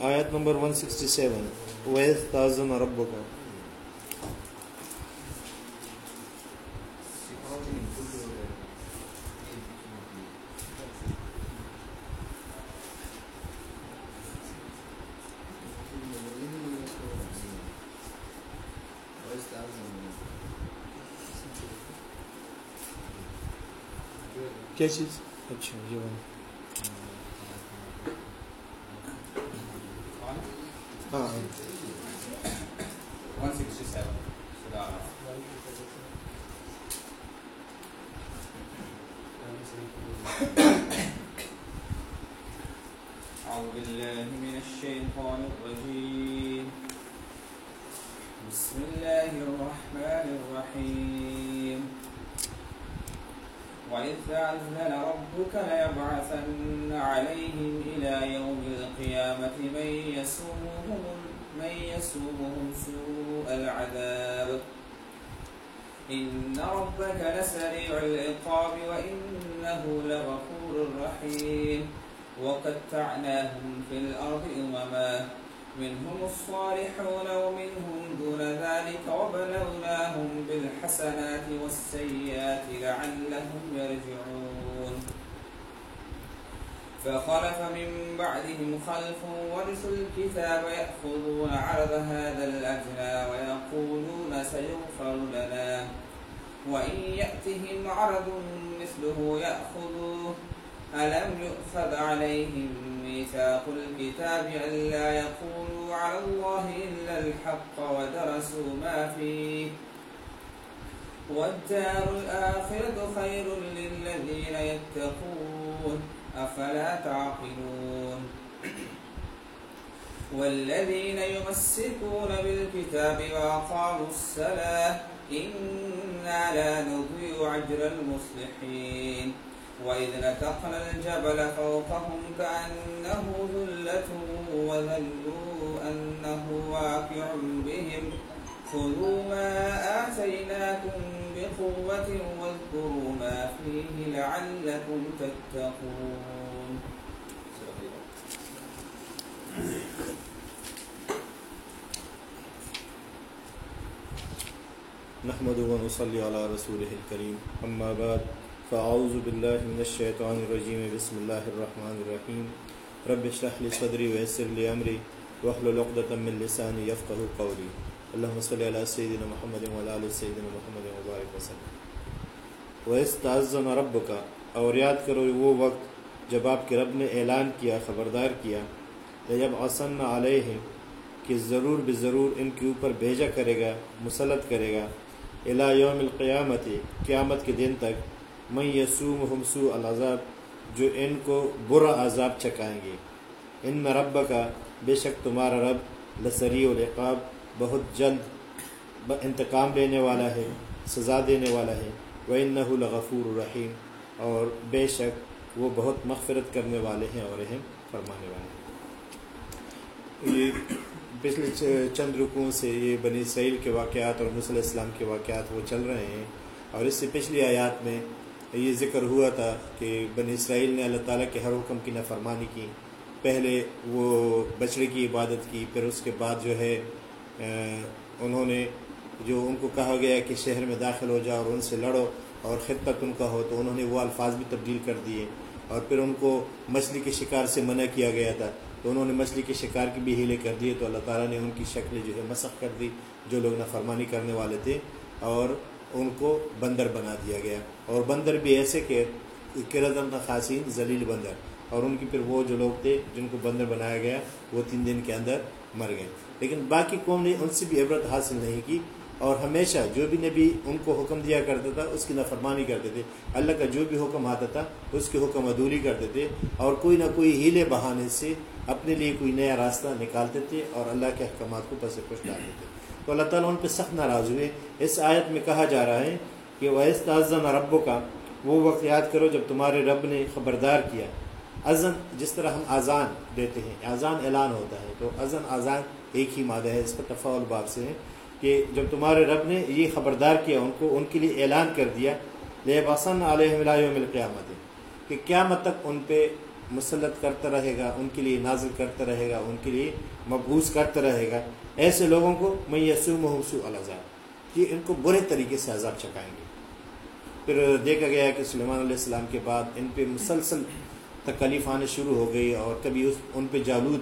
آیت number one sixty seven ویز تازن ارب کا کیا چیز اچھا یہ ہاں أعوذ بالله من الشيطان الرجيم بسم الله الرحمن الرحيم وإذ ربك ليبعثن عليهم إلى يوم القيامة من يسومهم من يسومهم سوء العذاب. إن ربك لسريع العقاب وإنه لغفور رحيم. وقطعناهم في الأرض أمما منهم الصالحون ومنهم دون ذلك، وبلوناهم بالحسنات والسيئات لعلهم يرجعون. فخلف من بعدهم خلف ورثوا الكتاب يأخذون عرض هذا الأدنى ويقولون سيغفر لنا. وإن يأتهم عرض مثله يأخذوه. ألم يؤخذ عليهم ميثاق الكتاب ألا يقولوا على الله إلا الحق ودرسوا ما فيه والدار الآخرة خير للذين يتقون أفلا تعقلون والذين يمسكون بالكتاب وأقاموا الصلاة إنا لا نضيع أجر المصلحين وإذ نتقنا الجبل فوقهم كأنه ذلة وظنوا أنه واقع بهم خذوا ما آتيناكم بقوة واذكروا ما فيه لعلكم تتقون نحمد ونصلي على رسوله الكريم. أما بعد فأعوذ بالله من الشيطان الرجيم بسم الله الرحمن الرحيم رب اشرح لي صدري ويسر لي أمري واحلل عقدة من لساني يفقه قولي اللهم صل على سيدنا محمد وعلى آل سيدنا محمد وبارك وسلم. وَيَسْتَعَذَّنَ رَبُّكَ اور یاد کرو وہ وقت جب آپ کے رب نے اعلان کیا، خبردار کیا جب آسن علیہ کہ ضرور بے ضرور ان کے اوپر بھیجا کرے گا، مسلط کرے گا الا یوم القیامت قیامت کے دن تک میں یسوم ہمسو العذاب، جو ان کو برا عذاب چکائیں گے۔ ان رب کا بے شک تمہارا رب لسری العقاب، بہت جلد انتقام لینے والا ہے، سزا دینے والا ہے۔ وہ ان لغفور الرحیم اور بے شک وہ بہت مغفرت کرنے والے ہیں اور رحم فرمانے والے ہیں۔ یہ پچھلے چند رکوع سے یہ بنی اسرائیل کے واقعات اور مصلی اسلام کے واقعات وہ چل رہے ہیں۔ اور اس سے پچھلی آیات میں یہ ذکر ہوا تھا کہ بنی اسرائیل نے اللہ تعالیٰ کے ہر حکم کی نافرمانی کی۔ پہلے وہ بچڑے کی عبادت کی، پھر اس کے بعد جو ہے انہوں نے جو ان کو کہا گیا کہ شہر میں داخل ہو جاؤ اور ان سے لڑو اور خطت ان کا ہو، تو انہوں نے وہ الفاظ بھی تبدیل کر دیے۔ اور پھر ان کو مچھلی کے شکار سے منع کیا گیا تھا۔ تو انہوں نے مچھلی کے شکار کی بھی ہیلے کر دیے، تو اللہ تعالیٰ نے ان کی شکل جو ہے مسخ کر دی، جو لوگ نافرمانی کرنے والے تھے۔ اور ان کو بندر بنا دیا گیا اور بندر بھی ایسے کہ کردم خاصین ذلیل بندر اور ان کی پھر وہ جو لوگ تھے جن کو بندر بنایا گیا، وہ تین دن کے اندر مر گئے۔ لیکن باقی قوم نے ان سے بھی عبرت حاصل نہیں کی اور ہمیشہ جو بھی نبی ان کو حکم دیا کرتا تھا، اس کی نافرمانی کرتے تھے۔ اللہ کا جو بھی حکم آتا تھا، اس کے حکم ادھوری کرتے تھے اور کوئی نہ کوئی ہیلے بہانے سے اپنے لیے کوئی نیا راستہ نکالتے تھے اور اللہ کے احکامات کو پس پش ڈالتے تھے۔ تو اللہ تعالیٰ ان پہ سخت ناراض ہوئے۔ اس آیت میں کہا جا رہا ہے کہ ویس تعزن ربوں کا وہ وقت یاد کرو جب تمہارے رب نے خبردار کیا۔ اذن جس طرح ہم اذان دیتے ہیں، اذان اعلان ہوتا ہے۔ تو اذن، اذان ایک ہی مادہ ہے، اس کا تفاول باب سے ہے کہ جب تمہارے رب نے یہ خبردار کیا، ان کو ان کے لیے اعلان کر دیا لے بسن علیہ قیامت کہ قیامت تک ان پہ مسلط کرتا رہے گا، ان کے لیے نازل کرتا رہے گا، ان کے لیے مقبوض کرتا رہے گا۔ ایسے لوگوں کو میں یسو محسو الزاب یہ ان کو برے طریقے سے عذاب چکائیں گے۔ پھر دیکھا گیا کہ سلیمان علیہ السلام کے بعد ان پہ مسلسل تکلیف آنے شروع ہو گئی اور کبھی اس، ان پہ جالود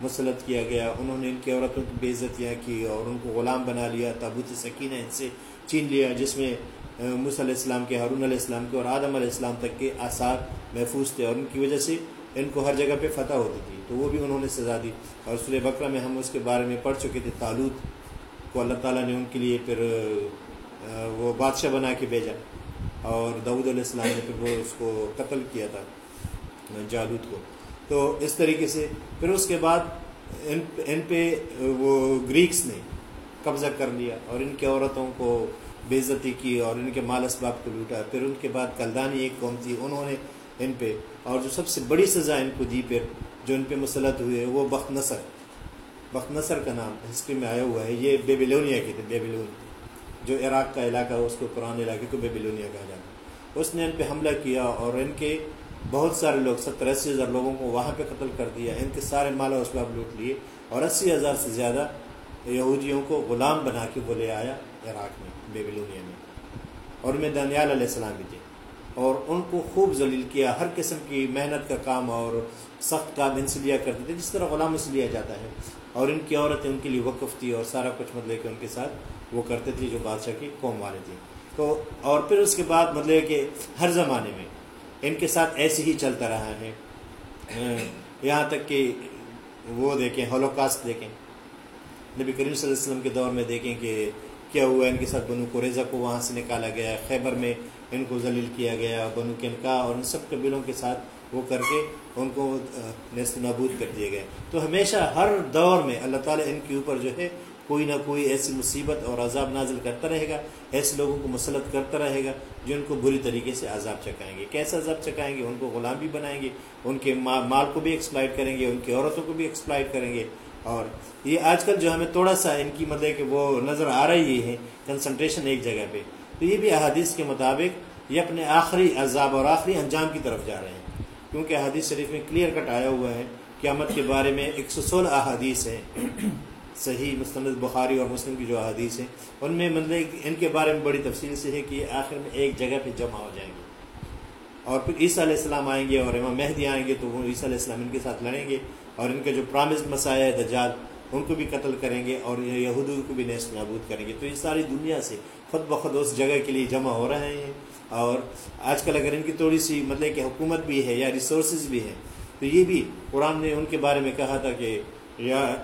مسلط کیا گیا۔ انہوں نے ان کی عورتوں کی بے عزتیاں کی اور ان کو غلام بنا لیا، تابوت سکینہ ان سے چین لیا، جس میں مص علیہ السلام کے، ہارون علیہ السلام کے اور آدم علیہ السلام تک کے آثار محفوظ تھے اور ان کی وجہ سے ان کو ہر جگہ پہ فتح ہوتی تھی۔ تو وہ بھی انہوں نے سزا دی۔ اور سورہ بکرا میں ہم اس کے بارے میں پڑھ چکے تھے۔ تالوت کو اللہ تعالیٰ نے ان کے لیے پھر وہ بادشاہ بنا کے بھیجا۔ اور دعود علیہ السلام نے پھر وہ اس کو قتل کیا تھا جالود کو۔ تو اس طریقے سے پھر اس کے بعد ان ان پہ وہ گریکس نے قبضہ کر لیا اور ان کی عورتوں کو بے عزتی کی اور ان کے مال اسباب کو لوٹا۔ پھر ان کے بعد کلدانی ایک قوم تھی، انہوں نے ان پہ، اور جو سب سے بڑی سزا ان کو دی پھر، جو ان پہ مسلط ہوئے وہ بخت نصر۔ بخت نصر کا نام ہسٹری میں آیا ہوا ہے، یہ بیبیلونیا کی تھے بیبیلون جو عراق کا علاقہ اس کو پرانے علاقے کو بیبیلونیا کہا جاتا اس نے ان پہ حملہ کیا اور ان کے بہت سارے لوگ، ستر اسی ہزار لوگوں کو وہاں پہ قتل کر دیا۔ ان کے سارے مال و اسباب لوٹ لیے اور اسی ہزار سے زیادہ یہودیوں کو غلام بنا کے وہ لے آیا۔ عراق میں بیبیلونیا میں۔ اور میں دانیال علیہ السلام بھی تھے۔ اور ان کو خوب ذلیل کیا، ہر قسم کی محنت کا کام اور سخت کام ان سے لیا کرتے تھے، جس طرح غلاموں سے لیا جاتا ہے۔ اور ان کی عورتیں ان کے لیے وقف تھی اور سارا کچھ مطلب کہ ان کے ساتھ وہ کرتے تھے، جو بادشاہ کی قوم والے تھے۔ تو اور پھر اس کے بعد مطلب کہ ہر زمانے میں ان کے ساتھ ایسے ہی چلتا رہا ہے۔ یہاں تک کہ وہ دیکھیں، ہولوکاسٹ دیکھیں۔ نبی کریم صلی اللہ علیہ وسلم کے دور میں دیکھیں کہ کیا ہوا ان کے ساتھ بنو قریضہ کو وہاں سے نکالا گیا خیبر میں ان کو ذلیل کیا گیا بنو کنکا اور ان سب قبیلوں کے ساتھ وہ کر کے ان کو نیست نابود کر دیے گئے۔ تو ہمیشہ ہر دور میں اللہ تعالیٰ ان کے اوپر جو ہے کوئی نہ کوئی ایسی مصیبت اور عذاب نازل کرتا رہے گا۔ ایسے لوگوں کو مسلط کرتا رہے گا جو ان کو بری طریقے سے عذاب چکائیں گے۔ کیسا عذاب چکائیں گے؟ ان کو غلام بھی بنائیں گے۔ ان کے مال کو بھی ایکسپلائٹ کریں گے۔ ان کی عورتوں کو بھی ایکسپلائٹ کریں گے۔ اور یہ آج کل جو ہمیں تھوڑا سا ان کی مطلب کہ وہ نظر آ رہی ہے کنسنٹریشن ایک جگہ پہ، تو یہ بھی احادیث کے مطابق یہ اپنے آخری عذاب اور آخری انجام کی طرف جا رہے ہیں۔ کیونکہ احادیث شریف میں کلیئر کٹ آیا ہوا ہے، قیامت کے بارے میں ایک سو سولہ احادیث ہیں۔ صحیح مستند بخاری اور مسلم کی جو احادیث ہیں، ان میں مطلب ان کے بارے میں بڑی تفصیل سے ہے کہ آخر میں ایک جگہ پہ جمع ہو جائیں گے۔ اور پھر عیسیٰ علیہ السلام آئیں گے اور امام مہدی آئیں گے تو وہ عیسیٰ علیہ السلام ان کے ساتھ لڑیں گے۔ اور ان کے جو پرامز مسائل دجال ان کو بھی قتل کریں گے اور یہودوں کو بھی نیست نابود کریں گے۔ تو یہ ساری دنیا سے خود بخود اس جگہ کے لیے جمع ہو رہے ہیں۔ اور آج کل اگر ان کی تھوڑی سی مطلب کہ حکومت بھی ہے یا ریسورسز بھی ہیں، تو یہ بھی قرآن نے ان کے بارے میں کہا تھا کہ یا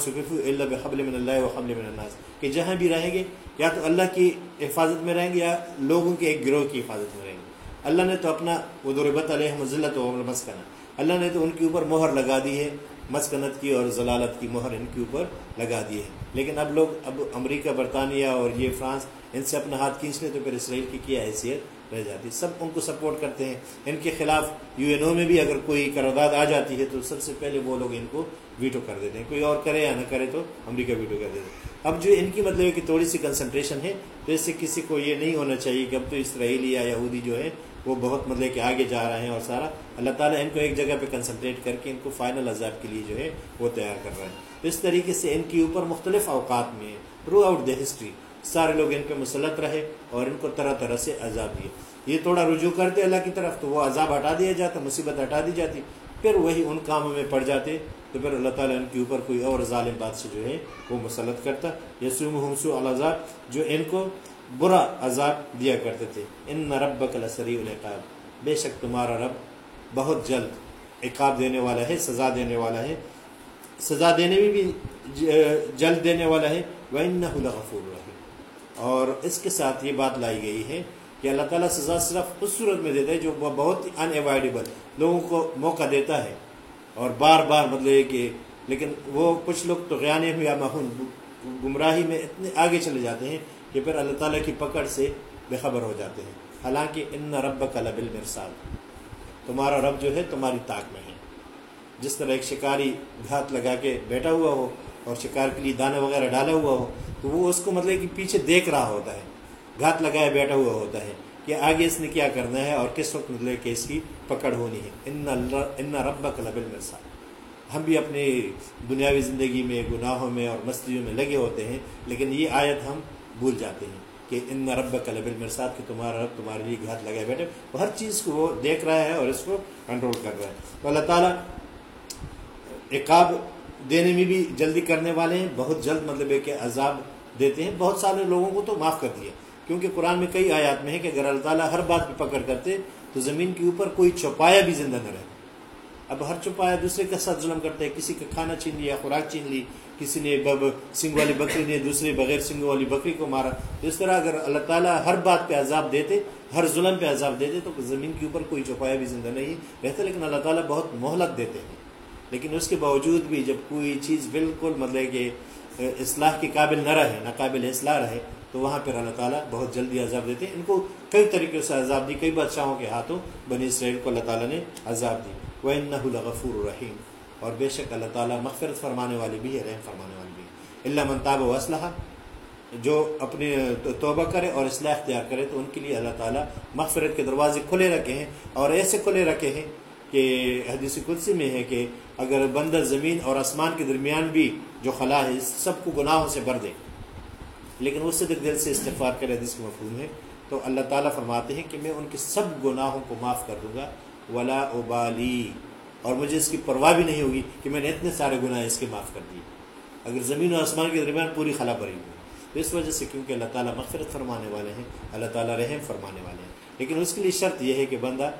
صکف اللہ حبل من اللہ و حبل من الناس۔ کہ جہاں بھی رہیں گے، یا تو اللہ کی حفاظت میں رہیں گے یا لوگوں کے ایک گروہ کی حفاظت میں رہیں گے۔ اللہ نے تو اپنا وہ دربت علیہ مزلت و مسکنہ اللہ نے تو ان کے اوپر مہر لگا دی ہے، مسکنت کی اور ضلالت کی مہر ان کے اوپر لگا دی ہے۔ لیکن اب لوگ، اب امریکہ، برطانیہ اور یہ فرانس، ان سے اپنا ہاتھ کھینچ لیں تو پھر اسرائیل کی کیا حیثیت رہ جاتی سب ان کو سپورٹ کرتے ہیں۔ ان کے خلاف یو این او میں بھی اگر کوئی قرارداد آ جاتی ہے تو سب سے پہلے وہ لوگ ان کو ویٹو کر دیتے ہیں۔ کوئی اور کرے یا نہ کرے تو امریکہ ویٹو کر دیتے ہیں۔ اب جو ان کی مطلب ہے کہ تھوڑی سی کنسنٹریشن ہے، تو اس سے کسی کو یہ نہیں ہونا چاہیے کہ اب تو اسرائیلی یا یہودی جو ہے وہ بہت مطلب کہ آگے جا رہے ہیں اور سارا اللہ تعالیٰ ان کو ایک جگہ پہ کنسنٹریٹ کر کے ان کو فائنل عذاب کے لیے جو ہے وہ تیار کر رہے ہیں اس طریقے سے ان کے اوپر مختلف اوقات میں تھرو آؤٹ دا ہسٹری سارے لوگ ان پہ مسلط رہے اور ان کو طرح طرح سے عذاب دیے یہ تھوڑا رجوع کرتے اللہ کی طرف تو وہ عذاب ہٹا دیا جاتا، مصیبت ہٹا دی جاتی، پھر وہی ان کاموں میں پڑ جاتے تو پھر اللہ تعالیٰ ان کے اوپر کوئی اور ظالم بات سے جو ہے وہ مسلط کرتا۔ یسوم حمسو العذاب جو ان کو برا عذاب دیا کرتے تھے۔ ان رب کلسری القاب بے شک تمہارا رب بہت جلد عقاب دینے والا ہے، سزا دینے والا ہے۔ سزا دینے میں بھی جلد دینے والا ہے۔ وہ ان غفور رہے اور اس کے ساتھ یہ بات لائی گئی ہے کہ اللہ تعالیٰ سزا صرف اس صورت میں دیتا ہے جو بہت ان اوائڈیبل لوگوں کو موقع دیتا ہے۔ اور بار بار مطلب کہ لیکن وہ کچھ لوگ تو غیانے یا مہون، گمراہی میں اتنے آگے چلے جاتے ہیں۔ کہ پھر اللہ تعالیٰ کی پکڑ سے بے خبر ہو جاتے ہیں۔ حالانکہ ان رب کا لبل مرسال تمہارا رب جو ہے تمہاری طاق میں ہے۔ جس طرح ایک شکاری گھات لگا کے بیٹھا ہوا ہو اور شکار کے لیے دانا وغیرہ ڈالا ہوا ہو، تو وہ اس کو مطلب کہ پیچھے دیکھ رہا ہوتا ہے۔ گھات لگائے بیٹھا ہوا ہوتا ہے کہ آگے اس نے کیا کرنا ہے اور کس وقت مطلب کہ اس کی پکڑ ہونی ہے۔ ان اللہ، ان رب قلب المرسا ہم بھی اپنی دنیاوی زندگی میں، گناہوں میں اور مستیوں میں لگے ہوتے ہیں، لیکن یہ آیت ہم بھول جاتے ہیں کہ ان رب قلب المرساد کہ تمہارا رب تمہارے لیے گھر لگے بیٹھے وہ ہر چیز کو وہ دیکھ رہا ہے اور اس کو کنٹرول کر رہا ہے۔ تو اللہ تعالیٰ عقاب دینے میں بھی جلدی کرنے والے ہیں، بہت جلد مطلب ہے کہ عذاب دیتے ہیں۔ بہت سارے لوگوں کو تو معاف کر دیا۔ کیونکہ قرآن میں کئی آیات میں ہے کہ اگر اللہ تعالیٰ ہر بات پہ پکڑ کرتے تو زمین کے اوپر کوئی چوپایا بھی زندہ نہ رہتا اب ہر چوپایا دوسرے کے ساتھ ظلم کرتے ہیں کسی کا کھانا چھین لیا، خوراک چھین لی کسی نے سنگ والی بکری نے، دوسرے بغیر سنگ والی بکری کو مارا۔ تو اس طرح اگر اللہ تعالیٰ ہر بات پہ عذاب دیتے، ہر ظلم پہ عذاب دیتے، تو زمین کے اوپر کوئی چوپایا بھی زندہ نہیں رہتا لیکن اللہ تعالیٰ بہت مہلت دیتے ہیں۔ لیکن اس کے باوجود بھی جب کوئی چیز بالکل مطلب کہ اصلاح کے قابل نہ رہے نہ قابل اصلاح رہے، تو وہاں پھر اللہ تعالیٰ بہت جلدی عذاب دیتے ہیں۔ ان کو کئی طریقے سے عذاب دی، کئی بادشاہوں کے ہاتھوں بنی اسرائیل کو اللہ تعالیٰ نے عذاب دی۔ وہ غفور الرحیم اور بے شک اللہ تعالیٰ مغفرت فرمانے والی بھی ہے، رحم فرمانے والی بھی ہے۔ اللہ منتاب و اسلحہ جو اپنے توبہ کرے اور اصلاح اختیار کرے، تو ان کے لیے اللہ تعالیٰ مغفرت کے دروازے کھلے رکھے ہیں اور ایسے کھلے رکھے ہیں کہ حدیث قدسی میں ہے کہ اگر بندر زمین اور آسمان کے درمیان بھی جو خلا ہے سب کو گناہوں سے بھر دے۔ لیکن اس سے دل سے استفار کرے، حدیث کے مفہوم ہے۔ تو اللہ تعالیٰ فرماتے ہیں کہ میں ان کے سب گناہوں کو معاف کر دوں گا۔ ولا ابالی اور مجھے اس کی پرواہ بھی نہیں ہوگی کہ میں نے اتنے سارے گناہ اس کے معاف کر دیے۔ اگر زمین و آسمان کے درمیان پوری خلا بھری ہوئی۔ تو اس وجہ سے کیونکہ اللہ تعالیٰ مغفرت فرمانے والے ہیں، اللہ تعالیٰ رحم فرمانے والے ہیں۔ لیکن اس کے لیے شرط یہ ہے کہ بندہ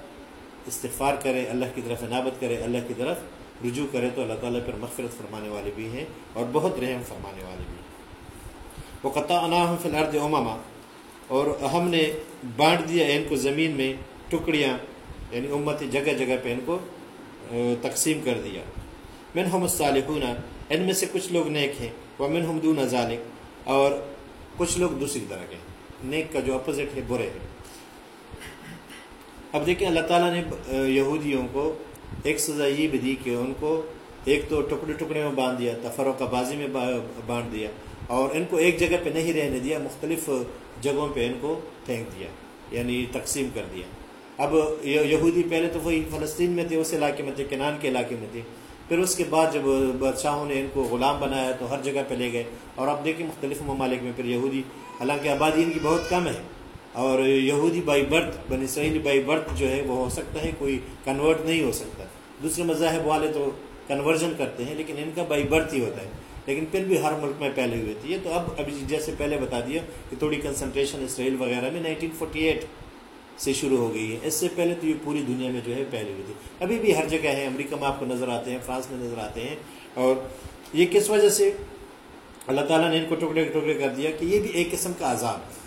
استفار کرے، اللہ کی طرف عنابت کرے، اللہ کی طرف رجوع کرے تو اللہ تعالیٰ پھر مغفرت فرمانے والے بھی ہیں اور بہت رحم فرمانے والے بھی ہیں۔ وہ قطع اناہم فی الارض اماما اور ہم نے بانٹ دیا ان کو زمین میں ٹکڑیاں یعنی امت جگہ جگہ پہ ان کو تقسیم کر دیا۔ من ہم الصالحون، ان میں سے کچھ لوگ نیک ہیں وہ من ہم دون ذالک اور کچھ لوگ دوسری طرح کے نیک کا جو اپوزٹ ہے، برے ہیں اب دیکھیں، اللہ تعالیٰ نے یہودیوں کو ایک سزا یہ بھی دی کہ ان کو ایک تو ٹکڑے ٹکڑے میں باندھ دیا تفروں بازی میں باندھ دیا، اور ان کو ایک جگہ پہ نہیں رہنے دیا، مختلف جگہوں پہ ان کو پھینک دیا یعنی تقسیم کر دیا۔ اب یہودی پہلے تو وہی فلسطین میں تھے اس علاقے میں تھے، کنان کے علاقے میں تھے۔ پھر اس کے بعد جب بادشاہوں نے ان کو غلام بنایا تو ہر جگہ پہ لے گئے۔ اور اب دیکھیں مختلف ممالک میں پھر یہودی، حالانکہ آبادی ان کی بہت کم ہے۔ اور یہودی بائی برتھ بنی اسرائیلی بائی برتھ جو ہے، وہ ہو سکتا ہے، کوئی کنورٹ نہیں ہو سکتا۔ دوسرے مذاہب والے تو کنورژن کرتے ہیں، لیکن ان کا بائی برتھ ہی ہوتا ہے۔ لیکن پھر بھی ہر ملک میں پہلے ہوئی تھی۔ تو اب ابھی جیسے پہلے بتا دیا کہ تھوڑی کنسنٹریشن اسرائیل وغیرہ میں نائنٹین فورٹی ایٹ سے شروع ہو گئی ہے۔ اس سے پہلے تو یہ پوری دنیا میں جو ہے پہلے ہوئی تھی۔ ابھی بھی ہر جگہ ہے امریکہ میں آپ کو نظر آتے ہیں، فرانس میں نظر آتے ہیں۔ اور یہ کس وجہ سے؟ اللہ تعالیٰ نے ان کو ٹکڑے ٹکڑے کر دیا کہ یہ بھی ایک قسم کا عذاب ہے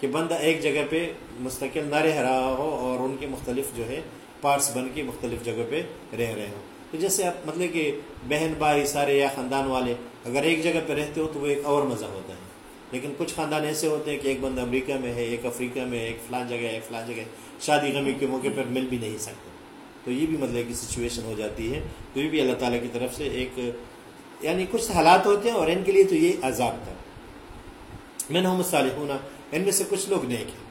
کہ بندہ ایک جگہ پہ مستقل نہ رہ رہا ہو اور ان کے مختلف جو ہے پارٹس بن کے مختلف جگہ پہ رہ رہے ہوں۔ تو جیسے آپ مطلب کہ بہن بھائی سارے یا خاندان والے اگر ایک جگہ پہ رہتے ہو تو وہ ایک اور مزہ ہوتا ہے۔ لیکن کچھ خاندان ایسے ہوتے ہیں کہ ایک بندہ امریکہ میں ہے، ایک افریقہ میں ہے، ایک فلان جگہ ہے، ایک فلان جگہ ہے، شادی غمی کے موقع پر مل بھی نہیں سکتے۔ تو یہ بھی مطلب کہ سچویشن ہو جاتی ہے۔ تو یہ بھی اللہ تعالیٰ کی طرف سے ایک یعنی کچھ حالات ہوتے ہیں اور ان کے لیے تو یہ عذاب تھا۔ میں نے محمد صالح ان میں سے کچھ لوگ نیک ہیں۔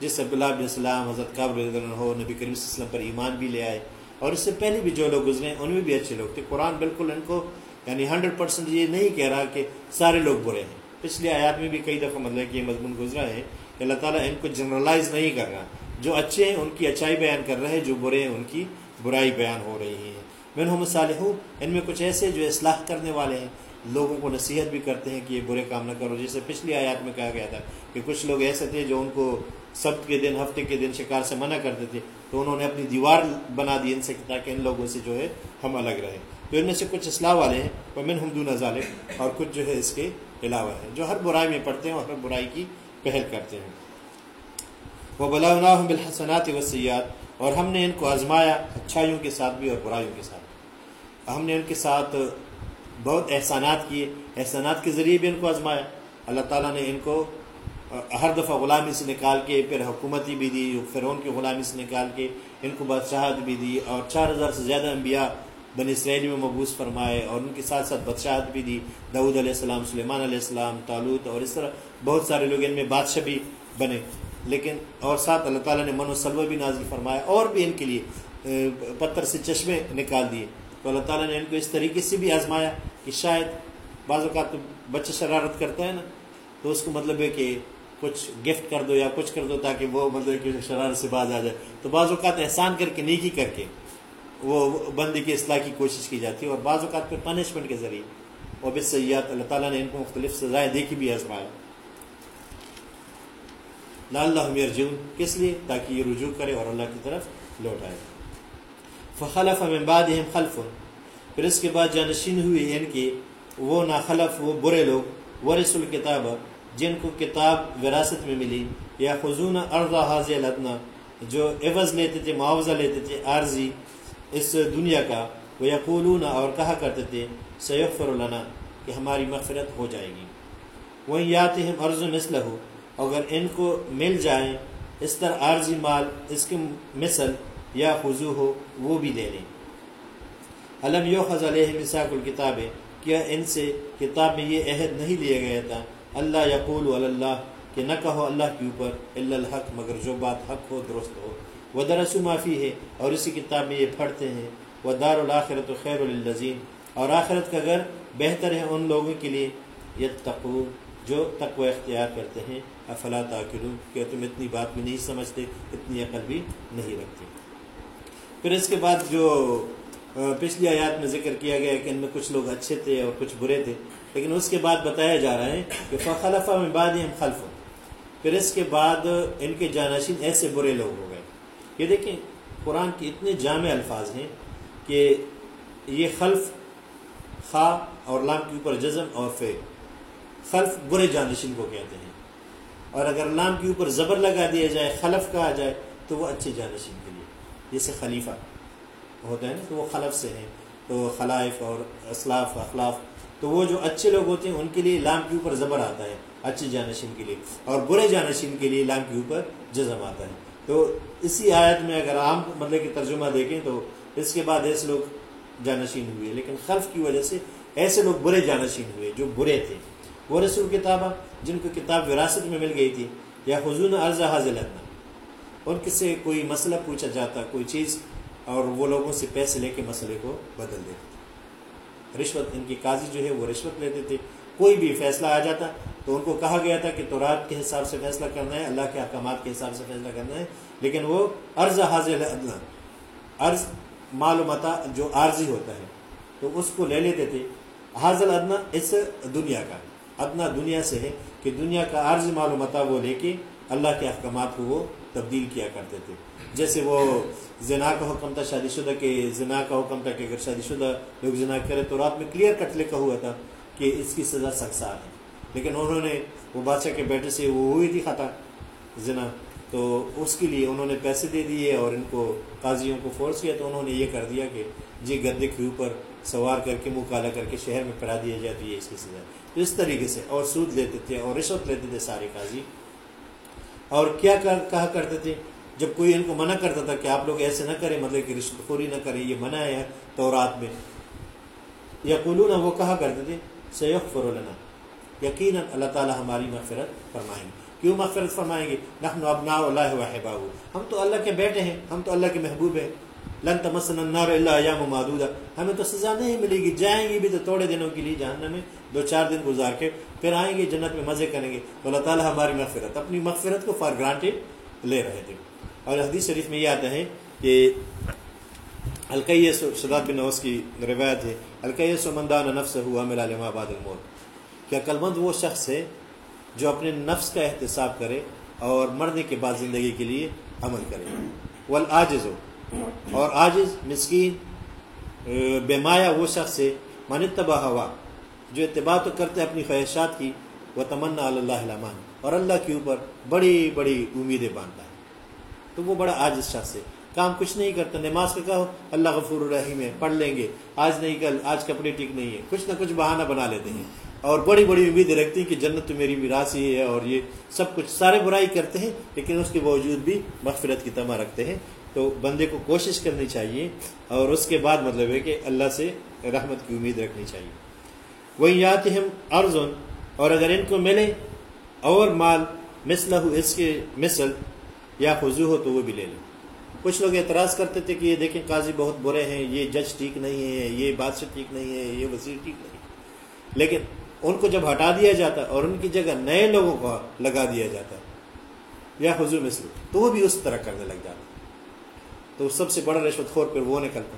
جس عبداللہ بن السلام حضرت قابل ہو نبی کریم صلی اللہ علیہ وسلم پر ایمان بھی لے آئے۔ اور اس سے پہلے بھی جو لوگ گزرے ان میں بھی اچھے لوگ تھے۔ قرآن بالکل ان کو یعنی ہنڈریڈ پرسینٹ یہ نہیں کہہ رہا کہ سارے لوگ برے ہیں۔ پچھلے آیات میں بھی کئی دفعہ مطلب کہ یہ مضمون گزرا ہے کہ اللہ تعالیٰ ان کو جنرلائز نہیں کر رہا۔ جو اچھے ہیں ان کی اچھائی بیان کر رہے ہیں، جو برے ہیں ان کی برائی بیان ہو رہی ہے میں محمد صالح ان میں کچھ ایسے جو اصلاح کرنے والے ہیں۔ لوگوں کو نصیحت بھی کرتے ہیں کہ یہ برے کام نہ کرو، جیسے پچھلی آیات میں کہا گیا تھا کہ کچھ لوگ ایسے تھے جو ان کو سب کے دن، ہفتے کے دن شکار سے منع کرتے تھے۔ تو انہوں نے اپنی دیوار بنا دی ان سے تاکہ ان لوگوں سے جو ہے ہم الگ رہیں۔ تو ان میں سے کچھ اصلاح والے ہیں۔ وہ من ہمدون ظالم اور کچھ جو ہے اس کے علاوہ ہے جو ہر برائی میں پڑھتے ہیں اور ہر برائی کی پہل کرتے ہیں۔ وہ بلا بالحسنات وسیعت اور ہم نے ان کو آزمایا اچھائیوں کے ساتھ بھی اور برائیوں کے ساتھ۔ ہم نے ان کے ساتھ بہت احسانات کیے، احسانات کے ذریعے بھی ان کو آزمایا۔ اللہ تعالیٰ نے ان کو ہر دفعہ غلامی سے نکال کے، پھر حکومتی بھی دی فرعون کی غلامی سے نکال کے ان کو بادشاہت بھی دی، اور چار ہزار سے زیادہ انبیاء بن اسرائیل میں مبوس فرمائے اور ان کے ساتھ ساتھ بادشاہت بھی دی دعود علیہ السلام، سلیمان علیہ السلام تعلق اور اس طرح بہت سارے لوگ ان میں بادشاہ بھی بنے۔ لیکن اور ساتھ اللہ تعالیٰ نے من و سلوہ بھی نازل فرمایا اور بھی ان کے لیے پتھر سے چشمے نکال دیے۔ تو اللہ تعالیٰ نے ان کو اس طریقے سے بھی آزمایا کہ شاید بعض اوقات بچہ شرارت کرتا ہے نا، تو اس کو مطلب ہے کہ کچھ گفٹ کر دو یا کچھ کر دو تاکہ وہ مطلب کہ شرارت سے باز آ جائے۔ تو بعض اوقات احسان کر کے، نیکی کر کے۔ وہ بندی کی اصلاح کی کوشش کی جاتی ہے اور بعض اوقات پھر پنشمنٹ کے ذریعے۔ اور بس سیاحت، اللہ تعالیٰ نے ان کو مختلف سزائیں دیکھی بھی آزمایا لال اللہ کس لیے؟ تاکہ یہ رجوع کرے اور اللہ کی طرف لوٹ آئے۔ فخلف من بعدهم خلف۔ پھر اس کے بعد جانشین ہوئے ان کے وہ ناخلف، وہ برے لوگ۔ ورث الکتاب۔ جن کو کتاب وراثت میں ملی۔ یا خزون ارضا حاضر الدنا جو عوض لیتے تھے، معاوضہ لیتے تھے، عارضی۔ اس دنیا کا وہ یقولون اور کہا کرتے تھے، سیغفر لنا، کہ ہماری مغفرت ہو جائے گی۔ وہیں یاتے ہم عرض مثل ہو اگر ان کو مل جائیں اس طرح عارضی مال، اس کے مثل یا خضو ہو، وہ بھی لے لیں۔ علم یو علیہ مساق الکتابیں کیا ان سے کتاب میں یہ عہد نہیں لیا گیا تھا، اللہ یقول اللہ، کہ نہ کہو اللہ کے اوپر اللہ الحق، مگر جو بات حق ہو، درست ہو۔ وہ درس معافی ہے، اور اسی کتاب میں یہ پڑھتے ہیں وہ دار الآخرت خیر الزین اور آخرت کا گھر بہتر ہے ان لوگوں کے لیے یہ جو تقوی اختیار کرتے ہیں۔ افلا تاکلون، کہ تم اتنی بات بھی نہیں سمجھتے، اتنی عقل بھی نہیں رکھتے۔ پھر اس کے بعد جو پچھلی آیات میں ذکر کیا گیا کہ ان میں کچھ لوگ اچھے تھے اور کچھ برے تھے، لیکن اس کے بعد بتایا جا رہا ہے کہ فخلفہ میں بعد ہم خلف۔ پھر اس کے بعد ان کے جانشین ایسے برے لوگ ہو گئے۔ یہ دیکھیں، قرآن کے اتنے جامع الفاظ ہیں کہ یہ خلف، خا اور لام کے اوپر جزم اور فے۔ خلف برے جانشین کو کہتے ہیں۔ اور اگر لام کے اوپر زبر لگا دیا جائے، خلف کہا جائے، تو وہ اچھے جانشین کے لیے۔ جیسے خلیفہ ہوتا ہے نا، تو وہ خلف سے ہیں، تو خلائف اور اسلاف، اخلاف۔ تو وہ جو اچھے لوگ ہوتے ہیں، ان کے لیے لام کے اوپر زبر آتا ہے، اچھے جانشین کے لیے۔ اور برے جانشین کے لیے لام کے اوپر جزم آتا ہے۔ تو اسی آیت میں اگر عام مطلب کہ ترجمہ دیکھیں تو اس کے بعد ایسے لوگ جانشین ہوئے، لیکن خلف کی وجہ سے ایسے لوگ برے جانشین ہوئے جو برے تھے۔ وہ رسول کتابہ جن کو کتاب وراثت میں مل گئی تھی، یا حضون عرض حاضر ان کے سے کوئی مسئلہ پوچھا جاتا، کوئی چیز، اور وہ لوگوں سے پیسے لے کے مسئلے کو بدل دیتے۔ تھے رشوت ان کی قاضی جو ہے وہ رشوت لیتے تھے۔ کوئی بھی فیصلہ آ جاتا تو ان کو کہا گیا تھا کہ تو رات کے حساب سے فیصلہ کرنا ہے، اللہ کے احکامات کے حساب سے فیصلہ کرنا ہے۔ لیکن وہ عرض حاضر ادنا، عرض معلومات جو عارضی ہوتا ہے۔ تو اس کو لے لیتے تھے۔ حاضر ادنا اس دنیا کا، ادنا دنیا سے ہے کہ دنیا کا عارضی معلومات وہ لے کے اللہ کے احکامات کو وہ تبدیل کیا کرتے تھے۔ جیسے وہ زنا کا حکم تھا، شادی شدہ کے زنا کا حکم تھا کہ اگر شادی شدہ لوگ زنا کرے تو رات میں کلیئر کٹ لکھا ہوا تھا۔ کہ اس کی سزا سخسار ہے۔ لیکن انہوں نے وہ بادشاہ کے بیٹے سے وہ ہوئی تھی خطا، زنا۔ تو اس کے لیے انہوں نے پیسے دے دیے اور ان کو قاضیوں کو فورس کیا، تو انہوں نے یہ کر دیا کہ جی گدے کے اوپر سوار کر کے منہ کالا کر کے شہر میں پڑھا دیا جاتی ہے اس کی سزا۔ تو اس طریقے سے اور سود لیتے تھے اور رشوت لیتے تھے سارے قاضی۔ اور کیا کہا کرتے تھے؟ جب کوئی ان کو منع کرتا تھا کہ آپ لوگ ایسے نہ کریں مطلب کہ رشوت خوری نہ کریں، یہ منع ہے تو رات میں۔ یا قلون وہ کہا کرتے تھے سیخ فرولنا یقیناً اللہ تعالیٰ ہماری مغفرت فرمائیں گے کیوں مغفرت فرمائیں گے؟ نحن ابنا اللہ وحباہ ہم تو اللہ کے بیٹے ہیں، ہم تو اللہ کے محبوب ہیں۔ لن تمسن النار الا ایام معدودہ۔ ہمیں تو سزا نہیں ملے گی۔ جائیں گے بھی تو تھوڑے دنوں کے لیے جہنم میں، دو چار دن گزار کے پھر آئیں گے، جنت میں مزے کریں گے۔ تو اللہ تعالیٰ ہماری مغفرت، اپنی مغفرت کو فار گرانٹیڈ لے رہے تھے۔ اور حدیث شریف میں یہ آتا ہے کہ القیس شداد بن نوس کی روایت ہے، القیس و نفس ہوا ملا لما بعد الموت۔ کیا کلمند وہ شخص ہے جو اپنے نفس کا احتساب کرے اور مرنے کے بعد زندگی کے لیے عمل کرے۔ والعاجز ہو اور عاجز، مسکین بے مایا وہ شخص ہے، من ہوا جو اتباع تو کرتے اپنی خواہشات کی وہ تمنا اللہ علمان اور اللہ کے اوپر بڑی بڑی امیدیں باندھتا ہے۔ تو وہ بڑا عاجز شخص ہے۔ کام کچھ نہیں کرتا، نماز کا کہو، اللہ غفور الرحیم ہے، پڑھ لیں گے۔ آج نہیں، کل، آج کپڑے ٹھیک نہیں ہے۔ کچھ نہ کچھ بہانہ بنا لیتے ہیں۔ اور بڑی بڑی امید رکھتی ہیں کہ جنت تو میری میراث ہی ہے اور یہ سب کچھ سارے برائی کرتے ہیں، لیکن اس کے باوجود بھی مغفرت کی تما رکھتے ہیں۔ تو بندے کو کوشش کرنی چاہیے اور اس کے بعد مطلب ہے کہ اللہ سے رحمت کی امید رکھنی چاہیے۔ وہی یات ہم ارزن اور اگر ان کو ملے اور مال مثلہ اس کی مثل یا خضو ہو تو وہ بھی لے لیں۔ کچھ لوگ اعتراض کرتے تھے کہ یہ دیکھیں قاضی بہت برے ہیں، یہ جج ٹھیک نہیں ہے، یہ بادشاہ ٹھیک نہیں ہے، یہ وزیر ٹھیک نہیں لیکن ان کو جب ہٹا دیا جاتا اور ان کی جگہ نئے لوگوں کو لگا دیا جاتا یا حضور مثل تو وہ بھی اس طرح کرنے لگ جاتا۔ تو سب سے بڑا رشوت خور پھر وہ نکلتا۔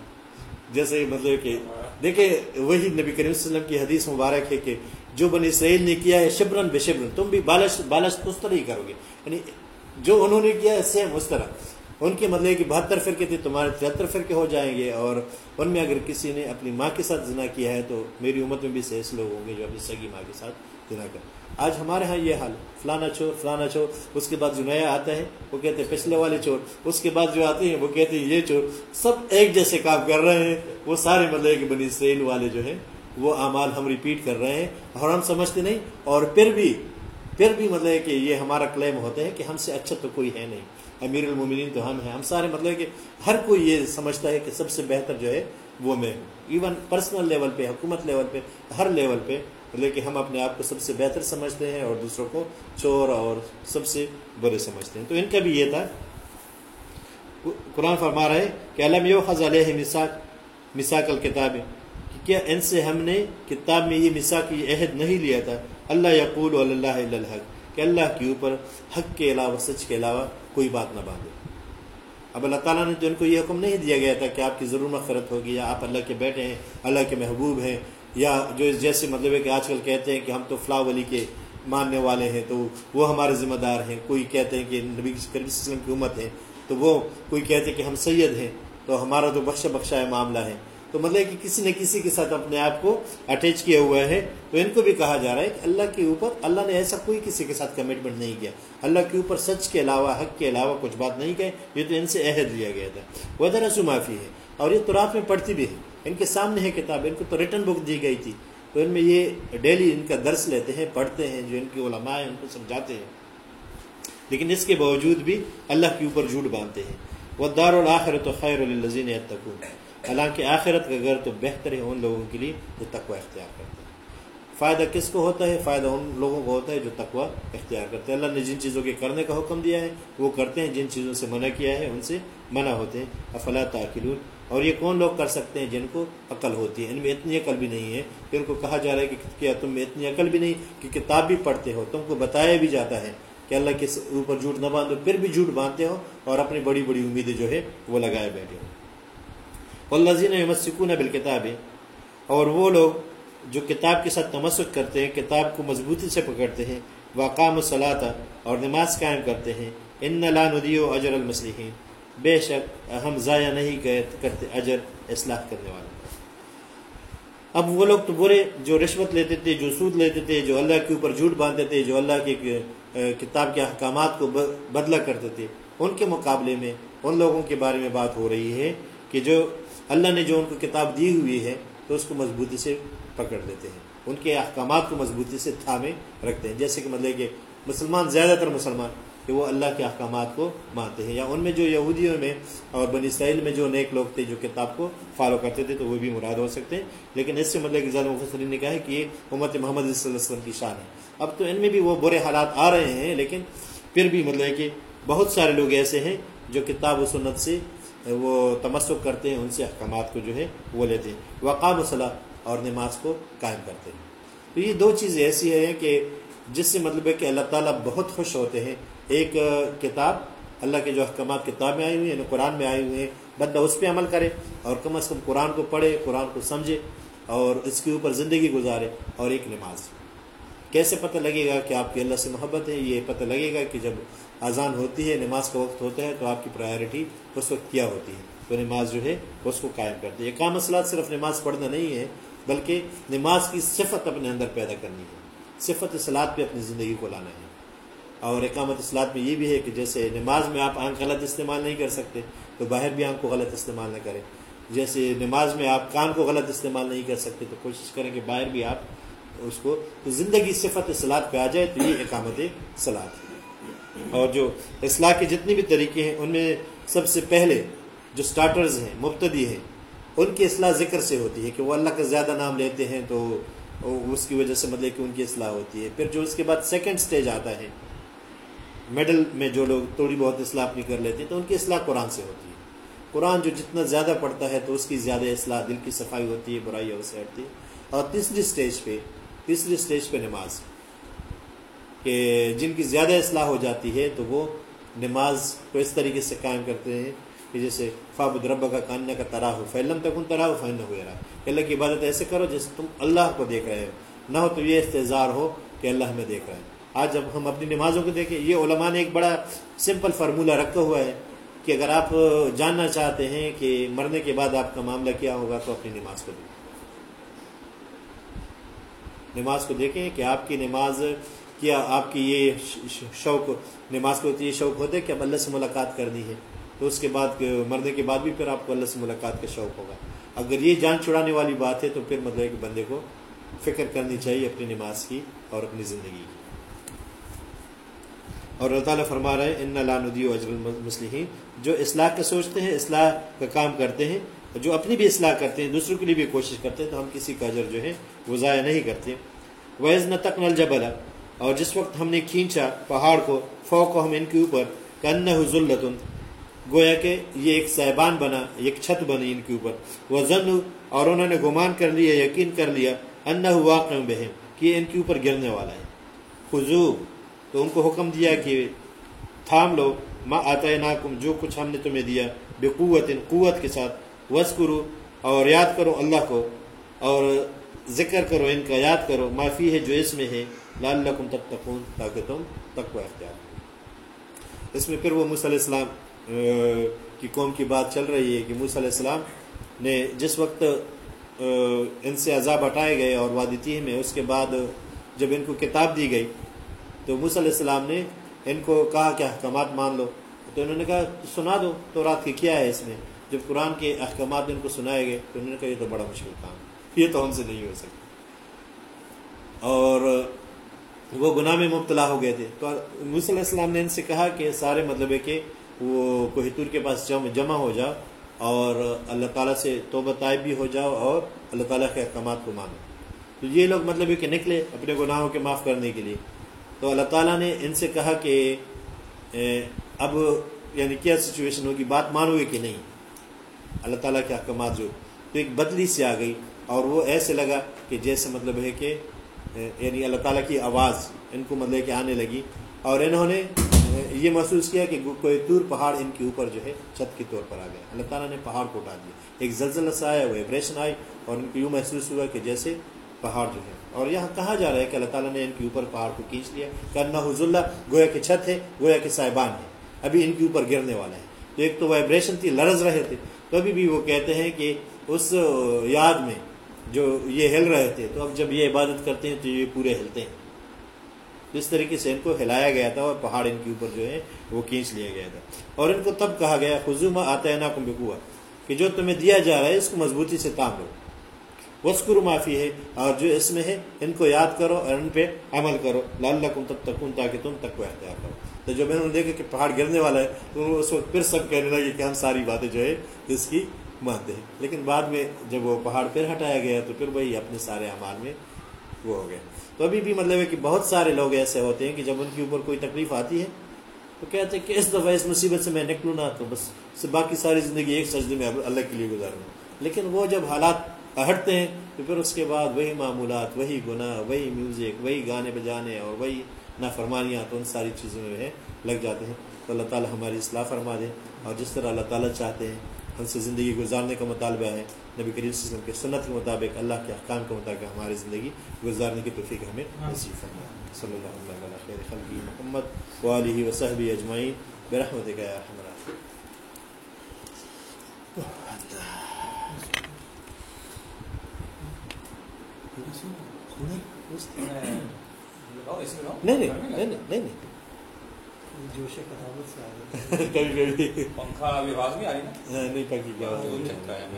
جیسے مطلب کہ دیکھیں وہی نبی کریم صلی اللہ علیہ وسلم کی حدیث مبارک ہے کہ جو بنی اسرائیل نے کیا ہے شبرن بے شبرن، تم بھی بالش بالش اس طرح ہی کرو گے۔ یعنی جو انہوں نے کیا ہے سیم اس طرح۔ ان کے مطلب کہ بہتر فرقے تھے، تمہارے تہتر فرقے ہو جائیں گے اور ان میں اگر کسی نے اپنی ماں کے ساتھ زنا کیا ہے تو میری امت میں بھی سیس لوگ ہوں گے جو اپنی سگی ماں کے ساتھ زنا کر آج ہمارے ہاں یہ حال، فلانا چور فلانا چور، اس کے بعد جو نیا آتا ہے، وہ کہتے ہیں پچھلے والے چور، اس کے بعد جو آتے ہیں، وہ کہتے ہیں یہ چور، سب ایک جیسے کام کر رہے ہیں۔ وہ سارے مطلب کہ بنی اسرائیل والے جو ہیں، وہ اعمال ہم ریپیٹ کر رہے ہیں اور ہم سمجھتے نہیں۔ اور پھر بھی پھر بھی مطلب کہ یہ ہمارا کلیم ہوتا ہے کہ ہم سے اچھا تو کوئی ہے نہیں۔ امیر المومنین تو ہم ہیں۔ ہم سارے مطلب کہ ہر کوئی یہ سمجھتا ہے کہ سب سے بہتر جو ہے وہ میں ہوں۔ ایون پرسنل لیول پہ، حکومت لیول پہ، ہر لیول پہ۔ مطلب کہ ہم اپنے آپ کو سب سے بہتر سمجھتے ہیں اور دوسروں کو چور اور سب سے برے سمجھتے ہیں۔ تو ان کا بھی یہ تھا۔ قرآن فرما رہے کہ علم یو خز علیہ مساق مساق الکتاب۔ کہ کیا ان سے ہم نے کتاب میں یہ مساق یہ عہد نہیں لیا تھا؟ اللہ یقول اللہ الحق۔ کہ اللہ کے اوپر حق کے علاوہ سچ کے علاوہ کوئی بات نہ باندھے۔ اب اللہ تعالیٰ نے جو ان کو یہ حکم نہیں دیا گیا تھا کہ آپ کی ضرور مغفرت ہوگی یا آپ اللہ کے بیٹے ہیں، اللہ کے محبوب ہیں، یا جو جیسے مطلب ہے کہ آج کل کہتے ہیں کہ ہم تو فلاں ولی کے ماننے والے ہیں، تو وہ ہمارے ذمہ دار ہیں۔ کوئی کہتے ہیں کہ نبی کریم وسلم کی امت ہے، تو وہ کوئی کہتے ہیں کہ ہم سید ہیں، تو ہمارا تو بخش بخشا معاملہ ہے۔ تو مطلب کہ کسی نے کسی کے ساتھ اپنے آپ کو اٹیچ کیا ہوا ہے، تو ان کو بھی کہا جا رہا ہے کہ اللہ کے اوپر، اللہ نے ایسا کوئی کسی کے ساتھ کمٹمنٹ نہیں کیا۔ اللہ کے اوپر سچ کے علاوہ، حق کے علاوہ کچھ بات نہیں کہے، یہ تو ان سے عہد لیا گیا تھا۔ وہ دراصل معافی ہے اور یہ ترات میں پڑھتی بھی ہے۔ ان کے سامنے ہے کتاب، ان کو تو ریٹرن بک دی گئی تھی۔ تو ان میں یہ ڈیلی ان کا درس لیتے ہیں، پڑھتے ہیں، جو ان کے علماء ہیں، ان کو سمجھاتے ہیں۔ لیکن اس کے باوجود بھی اللہ کے اوپر جھوٹ باندھتے ہیں۔ وہ دار الآخر تو خیر الزین حالانکہ آخرت کا گھر تو بہتر ہے ان لوگوں کے لیے جو تقوی اختیار کرتے ہیں۔ فائدہ کس کو ہوتا ہے؟ فائدہ ان لوگوں کو ہوتا ہے جو تقوی اختیار کرتے ہیں۔ اللہ نے جن چیزوں کے کرنے کا حکم دیا ہے، وہ کرتے ہیں۔ جن چیزوں سے منع کیا ہے، ان سے منع ہوتے ہیں۔ افلا تاکلون؟ اور یہ کون لوگ کر سکتے ہیں جن کو عقل ہوتی ہے؟ ان میں اتنی عقل بھی نہیں ہے کہ ان کو کہا جا رہا ہے کہ کیا تم میں اتنی عقل بھی نہیں، کہ کتاب بھی پڑھتے ہو، تم کو بتایا بھی جاتا ہے کہ اللہ کے اوپر جھوٹ نہ باندھو، پھر بھی جھوٹ باندھتے ہو اور اپنی بڑی بڑی امیدیں جو ہے وہ لگائے بیٹھے ہو۔ والذین یمسکون بالکتاب. اور وہ لوگ جو کتاب کے ساتھ تمسک کرتے ہیں، کتاب کو مضبوطی سے پکڑتے ہیں واقام الصلاۃ اور نماز قائم کرتے ہیں. ان لا ندیو اجر المسلحین بے شک ہم ضائع نہیں کرتے اجر اصلاح کرنے والے۔ اب وہ لوگ تو برے جو رشوت لیتے تھے، جو سود لیتے تھے، جو اللہ کے اوپر جھوٹ باندھتے تھے، جو اللہ کے کتاب کے احکامات کو بدلا کرتے تھے، ان کے مقابلے میں، ان لوگوں کے بارے میں بات ہو رہی ہے کہ جو اللہ نے جو ان کو کتاب دی ہوئی ہے تو اس کو مضبوطی سے پکڑ لیتے ہیں۔ ان کے احکامات کو مضبوطی سے تھامے رکھتے ہیں۔ جیسے کہ مطلب کہ مسلمان زیادہ تر مسلمان کہ وہ اللہ کے احکامات کو مانتے ہیں۔ یا ان میں جو یہودیوں میں اور بنی اسرائیل میں جو نیک لوگ تھے جو کتاب کو فالو کرتے تھے تو وہ بھی مراد ہو سکتے ہیں۔ لیکن اس سے مطلب کہ زیادہ مفسرین نے کہا ہے کہ یہ امت محمد صلی اللہ علیہ وسلم کی شان ہے۔ اب تو ان میں بھی وہ برے حالات آ رہے ہیں، لیکن پھر بھی مطلب کہ بہت سارے لوگ ایسے ہیں جو کتاب و سنت سے وہ تمسک کرتے ہیں، ان سے احکامات کو جو ہے وہ لیتے ہیں۔ وقام صلاح اور نماز کو قائم کرتے ہیں۔ تو یہ دو چیزیں ایسی ہیں کہ جس سے مطلب ہے کہ اللہ تعالیٰ بہت خوش ہوتے ہیں۔ ایک کتاب، اللہ کے جو احکامات کتاب میں آئی ہوئی ہیں یعنی قرآن میں آئی ہوئی ہیں، بندہ اس پہ عمل کرے اور کم از کم قرآن کو پڑھے، قرآن کو سمجھے اور اس کے اوپر زندگی گزارے اور ایک نماز۔ کیسے پتہ لگے گا کہ آپ کی اللہ سے محبت ہے؟ یہ پتہ لگے گا کہ جب اذان ہوتی ہے، نماز کا وقت ہوتا ہے تو آپ کی پرائرٹی اس وقت کیا ہوتی ہے۔ تو نماز جو ہے، اس کو قائم کرتی ہے کام اصلاح صرف نماز پڑھنا نہیں ہے، بلکہ نماز کی صفت اپنے اندر پیدا کرنی ہے۔ صفت سلاد پہ اپنی زندگی کو لانا ہے۔ اور اقامت اصلاح میں یہ بھی ہے کہ جیسے نماز میں آپ آنکھ غلط استعمال نہیں کر سکتے، تو باہر بھی آنکھ کو غلط استعمال نہ کریں۔ جیسے نماز میں آپ کان کو غلط استعمال نہیں کر سکتے، تو کوشش کریں کہ باہر بھی آپ اس کو تو زندگی صفت سلاد پہ آ جائے، تو یہ اقامت سلاد ہے۔ اور جو اصلاح کے جتنے بھی طریقے ہیں، ان میں سب سے پہلے جو سٹارٹرز ہیں، مبتدی ہیں، ان کی اصلاح ذکر سے ہوتی ہے کہ وہ اللہ کا زیادہ نام لیتے ہیں تو اس کی وجہ سے مطلب کہ ان کی اصلاح ہوتی ہے۔ پھر جو اس کے بعد سیکنڈ سٹیج آتا ہے میڈل میں جو لوگ تھوڑی بہت اصلاح اپنی کر لیتے ہیں، تو ان کی اصلاح قرآن سے ہوتی ہے۔ قرآن جو جتنا زیادہ پڑھتا ہے، تو اس کی زیادہ اصلاح دل کی صفائی ہوتی ہے برائی اور سے ہٹتی ہے۔ اور تیسری سٹیج پہ، تیسری سٹیج پہ نماز۔ کہ جن کی زیادہ اصلاح ہو جاتی ہے تو وہ نماز کو اس طریقے سے قائم کرتے ہیں کہ جیسے فاب رب کا کاننا کا تراہ ہو فیلم تک ان تراہ فین ہو رہا کہ اللہ کی عبادت ایسے کرو جیسے تم اللہ کو دیکھ رہے ہو۔ نہ ہو تو یہ استظار ہو کہ اللہ ہمیں دیکھ رہے ہیں آج جب ہم اپنی نمازوں کو دیکھیں، یہ علماء نے ایک بڑا سمپل فارمولہ رکھا ہوا ہے کہ اگر آپ جاننا چاہتے ہیں کہ مرنے کے بعد آپ کا معاملہ کیا ہوگا تو اپنی نماز کو دیکھیں۔ نماز کو دیکھیں کہ آپ کی نماز کیا آپ کی یہ شوق نماز کو یہ شوق ہوتا ہے کہ اب اللہ سے ملاقات کرنی ہے؟ تو اس کے بعد مرنے کے بعد بھی پھر آپ کو اللہ سے ملاقات کا شوق ہوگا۔ اگر یہ جان چھڑانے والی بات ہے تو پھر مطلب کہ بندے کو فکر کرنی چاہیے اپنی نماز کی اور اپنی زندگی کی۔ اور اللہ تعالیٰ فرما رہے ہیں ان ندی و اجر المسلحین جو اصلاح کا سوچتے ہیں، اصلاح کا کام کرتے ہیں، جو اپنی بھی اصلاح کرتے ہیں، دوسروں کے لیے بھی کوشش کرتے ہیں، تو ہم کسی کا اجر جو ہے، وہ ضائع نہیں کرتے۔ ویز نہ تک نل اور جس وقت ہم نے کھینچا پہاڑ کو، فوق ہم ان کے اوپر کن ذلتن، گویا کہ یہ ایک صاحبان بنا ایک چھت بنی ان کے اوپر۔ وہ ضن اور انہوں نے گمان کر لیا، یقین کر لیا ان واقع بہم، کہ ان کے اوپر گرنے والا ہے۔ خزو تو ان کو حکم دیا کہ تھام لو ماں آتا ناکم جو کچھ ہم نے تمہیں دیا بے قوت قوت کے ساتھ۔ وس کرو اور یاد کرو اللہ کو، اور ذکر کرو ان کا، یاد کرو معافی ہے جو اس میں ہے۔ لال لکم تک تکون تاکہ تم تک کو اختیار اس میں پھر وہ علیہ السلام کی قوم کی بات چل رہی ہے کہ موسیٰ علیہ السلام نے جس وقت ان سے عذاب ہٹائے گئے اور وادی میں، اس کے بعد جب ان کو کتاب دی گئی، تو موسیٰ علیہ السلام نے ان کو کہا کہ احکامات مان لو۔ تو انہوں نے کہا، سنا دو تو رات کی کیا ہے اس میں؟ جب قرآن کے احکامات ان کو سنائے گئے، تو انہوں نے کہا، یہ تو بڑا مشکل کام یہ تو ہم سے نہیں ہو سکتا۔ اور وہ گناہ میں مبتلا ہو گئے تھے۔ تو علیہ السلام نے ان سے کہا کہ سارے مطلب ہے کہ وہ کوہتور کے پاس جمع ہو جاؤ اور اللہ تعالیٰ سے توبہ طائب بھی ہو جاؤ اور اللہ تعالیٰ کے احکامات کو مانو۔ تو یہ لوگ مطلب ہے کہ نکلے اپنے گناہوں کے معاف کرنے کے لیے۔ تو اللہ تعالیٰ نے ان سے کہا کہ اب یعنی کیا سچویشن ہوگی؟ بات مانو گے کہ نہیں؟ اللہ تعالیٰ کے احکامات جو، تو ایک بدلی سے آ گئی اور وہ ایسے لگا کہ جیسے مطلب ہے کہ یعنی اللہ تعالیٰ کی آواز ان کو مطلب کہ آنے لگی۔ اور انہوں نے یہ محسوس کیا کہ کوئی دور پہاڑ ان کے اوپر جو ہے چھت کے طور پر آ گیا۔ اللہ تعالیٰ نے پہاڑ کو اٹھا دیا۔ ایک زلزلہ سا آیا، وہ ایبریشن آئی اور ان کو یوں محسوس ہوا کہ جیسے پہاڑ جو ہے۔ اور یہاں کہا جا رہا ہے کہ اللہ تعالیٰ نے ان کے اوپر پہاڑ کو کھینچ لیا کرنا حض اللہ گویا کہ چھت ہے، گویا کہ صاحبان ہے۔ ابھی ان کے اوپر گرنے والا ہے۔ تو ایک تو وائبریشن تھی، لرز رہے تھے۔ تو ابھی بھی وہ کہتے ہیں کہ اس یاد میں جو یہ ہل رہے تھے، تو اب جب یہ عبادت کرتے ہیں تو یہ پورے ہلتے ہیں۔ جس طریقے سے ان کو ہلایا گیا تھا اور پہاڑ ان کے اوپر جو ہے وہ کھینچ لیا گیا تھا۔ اور ان کو تب کہا گیا خزوما آتا ہے نا بکوا کہ جو تمہیں دیا جا رہا ہے، اس کو مضبوطی سے تام لو۔ وسکر معافی ہے اور جو اس میں ہے، ان کو یاد کرو اور ان پہ عمل کرو۔ لال کم تب تکن تاکہ تم تک کو اختیار کرو۔ تو جب انہوں نے دیکھا کہ پہاڑ گرنے والا ہے، تو اس وقت پھر سب کہنے لگے کہ ہم ساری باتیں جو ہے، اس کی مانتے ہیں لیکن بعد میں جب وہ پہاڑ پھر ہٹایا گیا تو پھر وہی اپنے سارے اعمال میں وہ ہو گئے۔ تو ابھی بھی مطلب ہے کہ بہت سارے لوگ ایسے ہوتے ہیں کہ جب ان کے اوپر کوئی تکلیف آتی ہے تو کہتے ہیں کہ اس دفعہ اس مصیبت سے میں نکلوں نہ تو بس باقی ساری زندگی ایک سجدے میں اللہ کے لیے گزاروں۔ لیکن وہ جب حالات ہٹتے ہیں تو پھر اس کے بعد وہی معمولات، وہی گناہ، وہی میوزک وہی گانے بجانے اور وہی نافرمانیاں تو ان ساری چیزوں میں ہے لگ جاتے ہیں۔ تو اللہ تعالیٰ ہماری اصلاح فرما دے اور جس طرح اللہ تعالیٰ چاہتے ہیں ہم سے زندگی گزارنے کا مطالبہ ہے۔ نبی کریم صلی اللہ علیہ وسلم کے سنت کے مطابق اللہ کے احکام کے مطابق ہماری زندگی گزارنے کی توفیق ہمیں نصیب فرما صلی اللہ علیہ خیر خلقی محمد علیہ وصحبی اجمعین۔ برحمت گیا ہمارا نہیں نہیں نہیں نہیں۔ جوش کتابت سے آ کبھی کبھی۔ پنکھا ابھی آواز نہیں آ رہی نا؟ ہاں، نہیں کی آواز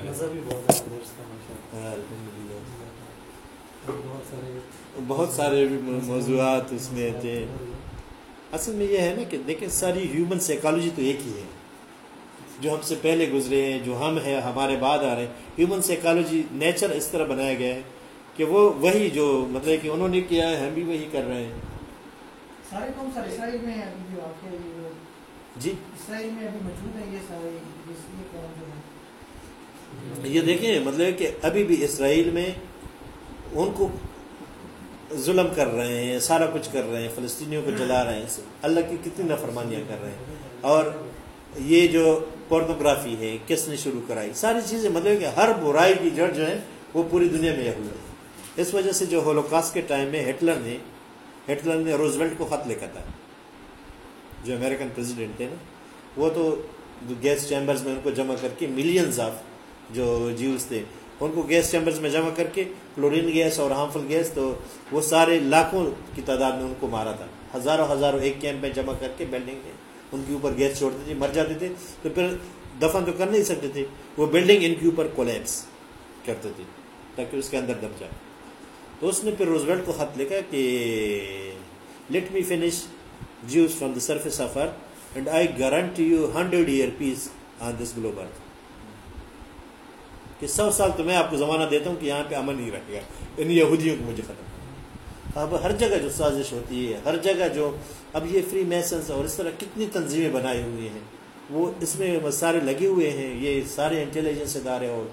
مزہ بھی بہت ہے ہاں، بہت سارے بہت سارے بھی موضوعات اس میں تھے اصل میں یہ ہے نا کہ دیکھیں ساری ہیومن سائیکالوجی تو ایک ہی ہے۔ جو ہم سے پہلے گزرے ہیں جو ہم ہیں ہمارے بعد آ رہے ہیں۔ ہیومن سائیکالوجی نیچر اس طرح بنایا گیا ہے کہ وہ وہی جو مطلب کہ انہوں نے کیا ہے ہم بھی وہی کر رہے ہیں۔ سارے کون سارے اسرائیل میں ہیں ابھی جو آپ کے یہ جی۔ اسرائیل میں ابھی موجود ہیں یہ سارے جس یہ قوم جو ہے یہ دیکھیں مطلب کہ ابھی بھی اسرائیل میں ان کو ظلم کر رہے ہیں سارا کچھ کر رہے ہیں فلسطینیوں کو جلا رہے ہیں اللہ کی کتنی نافرمانیاں کر رہے ہیں۔ اور یہ جو پورنوگرافی ہے کس نے شروع کرائی؟ ساری چیزیں مطلب کہ ہر برائی کی جڑ جو ہے وہ پوری دنیا میں یہود ہے۔ اس وجہ سے جو ہولوکاس کے ٹائم میں ہٹلر نے ہٹلر نے روزویلٹ کو خط لکھا تھا، جو امریکن پریزیڈنٹ تھے نا، وہ تو گیس چیمبرز میں ان کو جمع کر کے ملینز آف جو جیوز تھے، ان کو گیس چیمبرز میں جمع کر کے کلورین گیس اور ہارمفل گیس تو وہ سارے لاکھوں کی تعداد میں ان کو مارا تھا۔ ہزاروں ہزاروں ایک کیمپ میں جمع کر کے بلڈنگ میں ان کے اوپر گیس چھوڑتے تھے، مر جاتے تھے۔ تو پھر دفن تو کر نہیں سکتے تھے، وہ بلڈنگ ان کے اوپر کولیپس کرتے تھے تاکہ اس کے اندر دب جائے۔ تو اس نے پھر روزویلٹ کو خط لکھا کہ let me finish Jews from the surface of earth and I guarantee you hundred year peace on this globe earth کہ سو سال تو میں آپ کو زمانہ دیتا ہوں کہ یہاں پہ امن نہیں رہے گا۔ ان یہودیوں کو مجھے ختم۔ اب ہر جگہ جو سازش ہوتی ہے، ہر جگہ جو اب یہ فری میسنس اور اس طرح کتنی تنظیمیں بنائی ہوئی ہیں، وہ اس میں سارے لگے ہوئے ہیں، یہ سارے انٹیلیجنس ادارے اور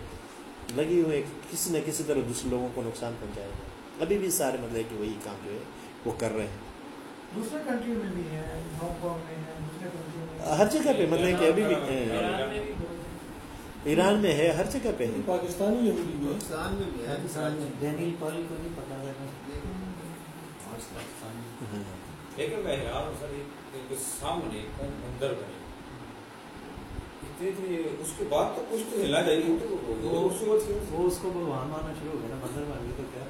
لگے ہوئے کسی نہ کسی طرح دوسرے لوگوں کو نقصان پہنچائے گا۔ ابھی بھی سارے مطلب کہ وہی کام جو ہے وہ کر رہے ہیں۔ دوسرے کنٹری میں بھی ہیں ہانگ کانگ میں ہیں دوسرے کنٹری میں ہر جگہ پہ مطلب کہ ابھی بھی ایران میں ہے ہر جگہ پہ ہے پاکستان میں بھی ہے پاکستان میں۔ ڈینیل پال کو نہیں پتا ہے۔ لیکن میں حیران ہوں سر ان کے سامنے کون مندر بنے۔ اس کے بعد تو کچھ تو ہلنا چاہیے وہ وہ اس کو بھگوان ماننا شروع ہو گیا نا مندر مان تو کیا؟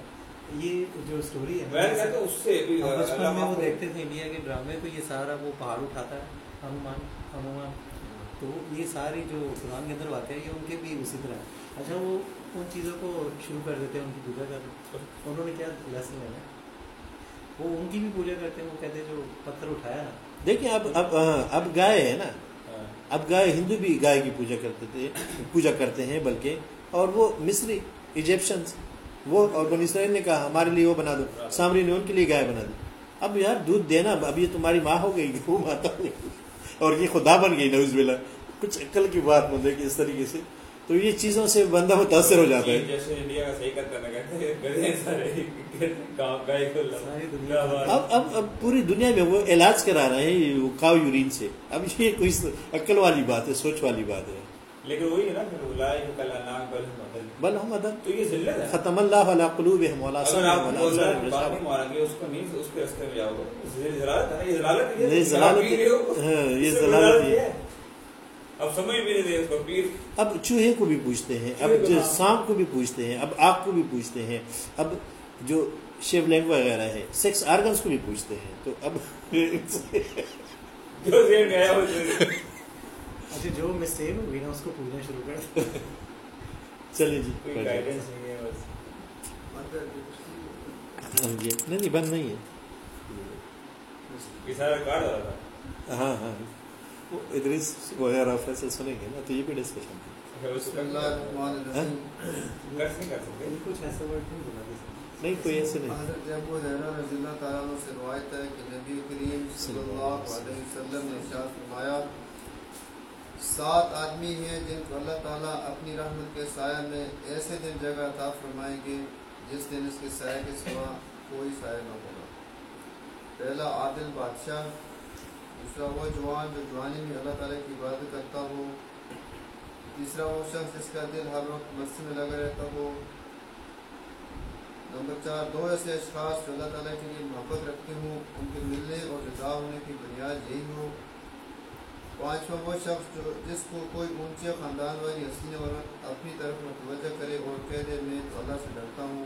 یہ جو اسٹوری ہے میں کہتا ہوں اس سے بھی ہم بچپن میں وہ۔ دیکھتے تھے انڈیا کے ڈرامے تو یہ سارا وہ پہاڑ اٹھاتا ہے ہنومان ہنومان۔ تو یہ ساری جو قرآن کے اندر واقع ہے یہ ان کے بھی اسی طرح ہے۔ اچھا وہ ان چیزوں کو شروع کر دیتے ہیں ان کی پوجا کر انہوں نے کیا لیسن لینا ہے؟ وہ ان کی بھی پوجا کرتے ہیں وہ کہتے ہیں جو پتھر اٹھایا نا۔ دیکھیں اب اب ہاں، اب گائے ہے نا۔ ہاں۔ اب گائے ہندو بھی گائے کی پوجا کرتے تھے پوجا کرتے ہیں بلکہ اور وہ مصری ایجپشنس وہ اور بنی اسرائیل نے کہا ہمارے لیے وہ بنا دو۔ سامری نے ان کے لیے گائے بنا دی۔ اب یار دودھ دینا اب یہ تمہاری ماں ہو گئی وہ ماتا ہو گئی اور یہ خدا بن گئی نوز بلا کچھ عقل کی بات مطلب کہ اس طریقے سے۔ تو یہ چیزوں سے بندہ متاثر ہو جاتا ہے۔ اب اب اب پوری دنیا میں وہ علاج کرا رہے ہیں کاؤ یورین سے۔ اب یہ کوئی عقل والی بات ہے سوچ والی بات ہے۔ لیکن وہی ہے نا پھر بل ہم تو یہ ذلت ہے۔ ختم اللہ علی قلوبہم ولا گے اس کو نہیں اس کے راستے میں جاؤ۔ گے ہے یہ ہے یہ یہ ہے۔ اب سمجھ بھی نہیں رہے اس کو پیر۔ اب چوہے کو بھی پوچھتے ہیں اب۔ سانپ کو بھی پوچھتے ہیں اب آگ کو بھی پوچھتے ہیں اب جو شیو لینگ وغیرہ ہے سیکس آرگنس کو بھی پوچھتے ہیں۔ تو اب جو ذہن میں آیا وہ ذہن- اچھا جو مسٹیک ہوگی نا اس کو پوجنا شروع کر چلیں جی کوئی گائیڈنس نہیں ہے بس۔ ہاں جی۔ نہیں نہیں بند نہیں ہے۔ ہاں ہاں۔ وہ ادریس وغیرہ فیصل سنیں گے نا تو یہ بھی ڈسکشن الرحمن الرحیم۔ کر نہیں کوئی ایسے نہیں۔ حضرت ابو حریرہ رضی اللہ تعالیٰ سے روایت ہے کہ نبی کریم صلی اللہ علیہ وسلم نے ارشاد فرمایا سات آدمی ہیں جن کو اللہ تعالیٰ اپنی رحمت کے سایہ میں ایسے دن جگہ عطا فرمائیں گے جس دن اس کے سایہ کے سوا کوئی سایہ نہ ہوگا۔ پہلا عادل بادشاہ، دوسرا وہ جوان جو جوانی میں اللہ تعالیٰ کی عبادت کرتا ہو، تیسرا وہ شخص جس کا دل ہر وقت مسجد میں لگا رہتا ہو۔ نمبر چار، دو ایسے اشخاص جو اللہ تعالیٰ کے لیے محبت رکھتے ہوں، ان کے ملنے اور جدا ہونے کی بنیاد یہی ہو۔ پانچواں وہ شخص جو جس کو کوئی اونچے خاندان والی حسین عورت اپنی طرف متوجہ کرے اور کہہ دے میں تو اللہ سے ڈرتا ہوں۔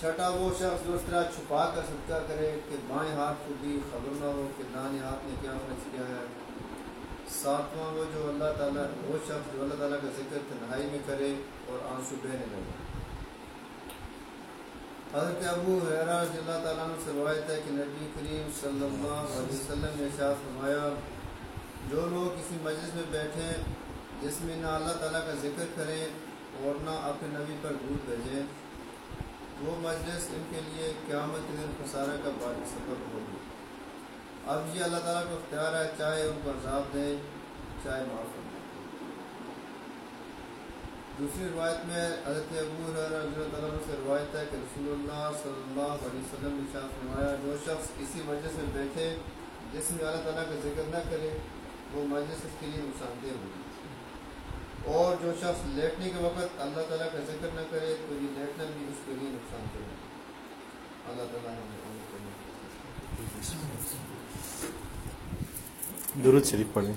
چھٹا وہ شخص جو اس طرح چھپا کر صدقہ کرے کہ بائیں ہاتھ کو بھی خبر نہ ہو کہ دائیں ہاتھ نے کیا خرچ کیا ہے۔ ساتواں وہ جو اللہ تعالیٰ وہ شخص جو اللہ تعالیٰ کا ذکر تنہائی میں کرے اور آنسو بہنے لگے۔ حضرت ابو حیرہ رضی اللہ تعالیٰ عنہ سے روایت ہے کہ نبی کریم صلی اللہ علیہ وسلم نے ارشاد فرمایا، جو لوگ کسی مجلس میں بیٹھے جس میں نہ اللہ تعالیٰ کا ذکر کریں اور نہ اپنے نبی پر دودھ بھیجیں، وہ مجلس ان کے لیے قیامت کے دن خسارہ کا باعث سبب ہوگی۔ اب یہ اللہ تعالیٰ کو اختیار ہے، چاہے ان کو عذاب دے چاہے معاف کر دوسری روایت میں حضرت ابو ہریرہ رضی اللہ تعالیٰ عنہ سے روایت ہے کہ رسول اللہ صلی اللہ علیہ وسلم نے ارشاد فرمایا جو شخص کسی مجلس میں بیٹھے جس میں اللہ تعالیٰ کا ذکر نہ کرے وہ مجلس اس کے لیے نقصان دہ ہوگی۔ اور جو شخص لیٹنے کے وقت اللہ تعالیٰ کا ذکر نہ کرے تو یہ لیٹنا بھی اس کے لیے نقصان دہ ہوگا اللہ تعالیٰ دے۔ درود شریف پڑھیں۔